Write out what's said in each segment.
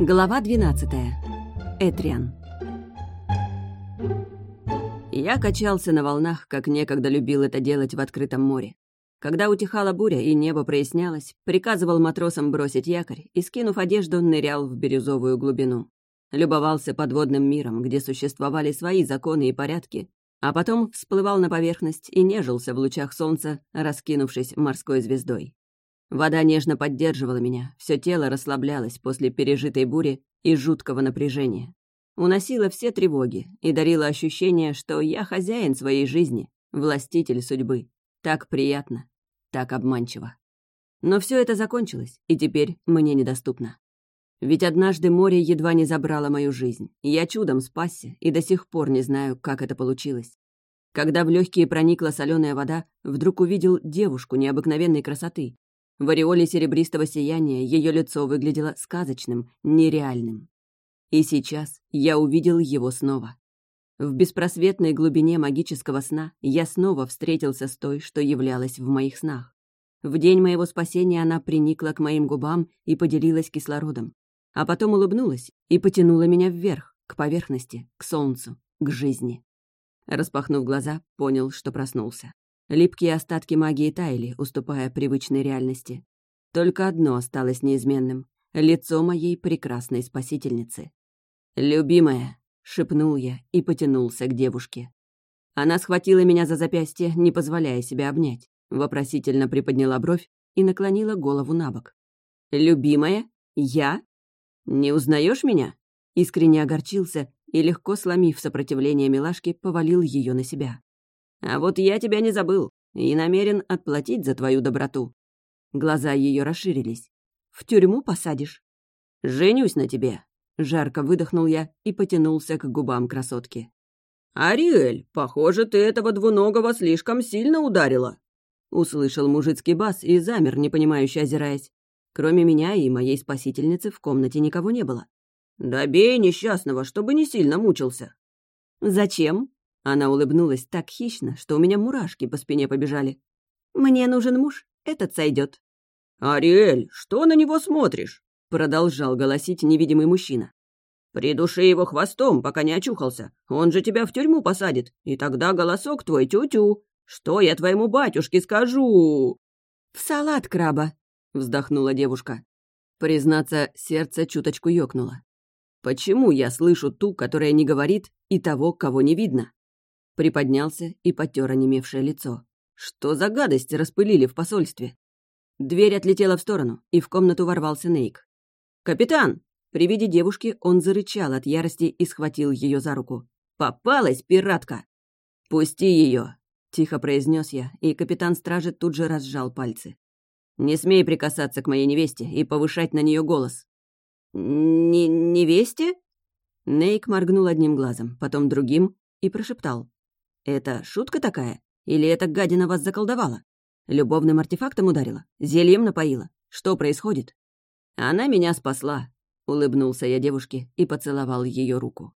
Глава 12. Этриан. Я качался на волнах, как некогда любил это делать в открытом море. Когда утихала буря и небо прояснялось, приказывал матросам бросить якорь и, скинув одежду, нырял в бирюзовую глубину. Любовался подводным миром, где существовали свои законы и порядки, а потом всплывал на поверхность и нежился в лучах солнца, раскинувшись морской звездой. Вода нежно поддерживала меня, все тело расслаблялось после пережитой бури и жуткого напряжения. Уносила все тревоги и дарила ощущение, что я хозяин своей жизни, властитель судьбы. Так приятно, так обманчиво. Но все это закончилось, и теперь мне недоступно. Ведь однажды море едва не забрало мою жизнь. Я чудом спасся и до сих пор не знаю, как это получилось. Когда в легкие проникла соленая вода, вдруг увидел девушку необыкновенной красоты, в ореоле серебристого сияния ее лицо выглядело сказочным, нереальным. И сейчас я увидел его снова. В беспросветной глубине магического сна я снова встретился с той, что являлась в моих снах. В день моего спасения она приникла к моим губам и поделилась кислородом, а потом улыбнулась и потянула меня вверх, к поверхности, к солнцу, к жизни. Распахнув глаза, понял, что проснулся. Липкие остатки магии таяли, уступая привычной реальности. Только одно осталось неизменным — лицо моей прекрасной спасительницы. «Любимая!» — шепнул я и потянулся к девушке. Она схватила меня за запястье, не позволяя себя обнять, вопросительно приподняла бровь и наклонила голову на бок. «Любимая? Я? Не узнаешь меня?» Искренне огорчился и, легко сломив сопротивление милашки, повалил ее на себя. А вот я тебя не забыл и намерен отплатить за твою доброту». Глаза ее расширились. «В тюрьму посадишь?» «Женюсь на тебе», — жарко выдохнул я и потянулся к губам красотки. «Ариэль, похоже, ты этого двуногого слишком сильно ударила», — услышал мужицкий бас и замер, непонимающе озираясь. Кроме меня и моей спасительницы в комнате никого не было. «Добей несчастного, чтобы не сильно мучился». «Зачем?» Она улыбнулась так хищно, что у меня мурашки по спине побежали. «Мне нужен муж, этот сойдет. «Ариэль, что на него смотришь?» — продолжал голосить невидимый мужчина. «Придуши его хвостом, пока не очухался. Он же тебя в тюрьму посадит, и тогда голосок твой тю-тю. Что я твоему батюшке скажу?» «В салат краба», — вздохнула девушка. Признаться, сердце чуточку ёкнуло. «Почему я слышу ту, которая не говорит, и того, кого не видно?» Приподнялся и потер онемевшее лицо. Что за гадости распылили в посольстве? Дверь отлетела в сторону, и в комнату ворвался Нейк. «Капитан!» При виде девушки он зарычал от ярости и схватил ее за руку. «Попалась, пиратка!» «Пусти ее!» — тихо произнес я, и капитан стражи тут же разжал пальцы. «Не смей прикасаться к моей невесте и повышать на нее голос». «Не невесте?» Нейк моргнул одним глазом, потом другим и прошептал. Это шутка такая? Или эта гадина вас заколдовала? Любовным артефактом ударила? Зельем напоила? Что происходит? Она меня спасла, улыбнулся я девушке и поцеловал ее руку.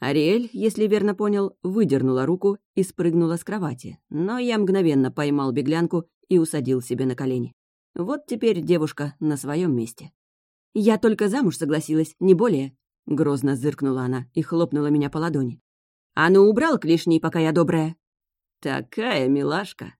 Ариэль, если верно понял, выдернула руку и спрыгнула с кровати, но я мгновенно поймал беглянку и усадил себе на колени. Вот теперь девушка на своем месте. «Я только замуж согласилась, не более», — грозно зыркнула она и хлопнула меня по ладони. «А ну, убрал клешни, пока я добрая!» «Такая милашка!»